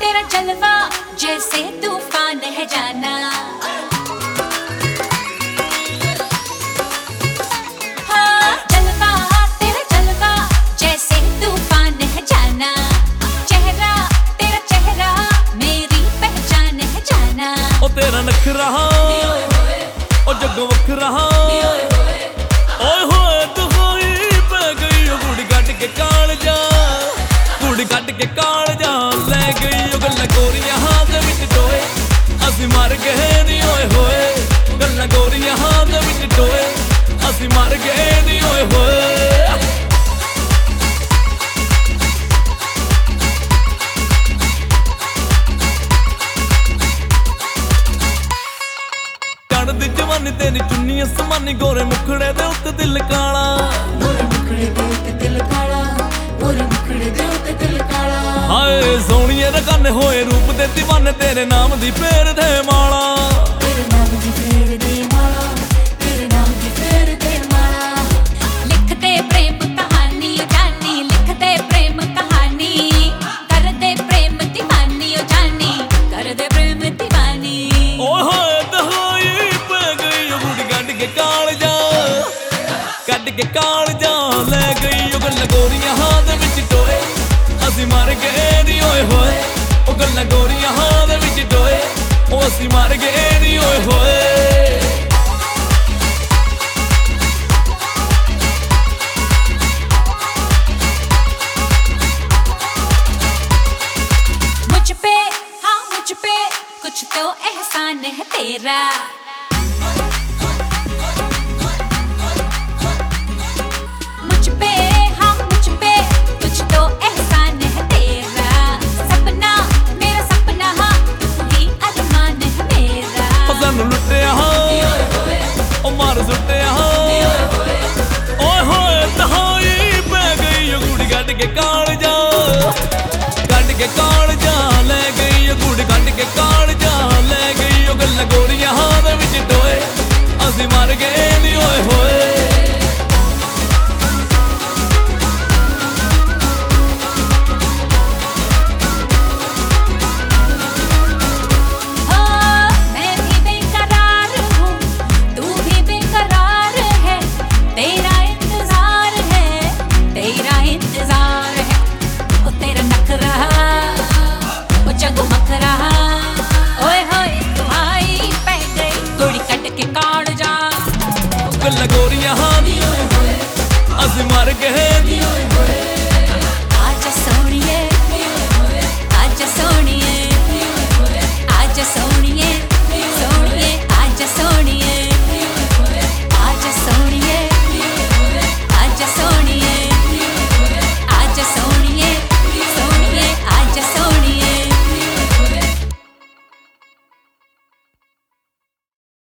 तेरा जलवा, जैसे तूफ़ान है जाना। हाँ, तेरा जैसे तूफ़ान जाना। चेहरा, तेरा चेहरा, मेरी पहचान जाना। तेरा काल जा के काल जा। ਲੈ ਗਈ ਉਹ ਗੱਲਾਂ ਗੋਰੀਆਂ, ਹਾਂ, ਦੇ ਵਿੱਚ ਟੋਏ। ਅਸੀਂ ਮਰ ਗਏ ਨੀ, ਓਏ ਹੋਏ। ਗੱਲਾਂ ਗੋਰੀਆਂ, ਹਾਂ, ਦੇ ਵਿੱਚ ਟੋਏ। ਅਸੀਂ ਮਰ ਗਏ ਨੀ, ਓਏ ਹੋਏ। ਚੜਦੀ ਜਵਾਨੀ ਤੇਰੀ ਚੁੰਨੀ ਅਸਮਾਨੀ ਗੋਰੇ ਮੁਖੜੇ ਦੇ ਉੱਤੇ ਦਿਲ ਕਾਲਾ। دیਵਾਨੇ ਹੋਏ ਰੂਪ ਦੇ دیਵਾਨੇ ਤੇਰੇ ਨਾਮ ਦੀ ਫੇਰ ਦੇ ਮਾਲਾ। ਲਿਖਦੇ ਪ੍ਰੇਮ ਕਹਾਣੀ ਲਿਖਦੇ ਪ੍ਰੇਮ ਕਹਾਣੀ। ਕਰਦੇ ਪ੍ਰੇਮ دیਵਾਨੀ ਓ ਕੇ ਕਾਲ ਜਾ ਕੱਢ ਕੇ ਕਾਲ ਜਾ ਲੈ ਗਈ ਉਹ ਲਗੋਰੀਆਂ ਹਾਂ ਦੇ ਵਿੱਚ ਟੋਏ। ਅਸੀਂ ਮਰ ਗਏ ਦੀ ਓਏ है तेरा। मुझ हाँ मुझ कुछ तो एहसान है तेरा। सपना, मेरा सपना, हाँ, है मेरा। ਲਗੋਰੀਆਂ ਹਾਂ ਅਸੀਂ ਮਰ ਗਏ।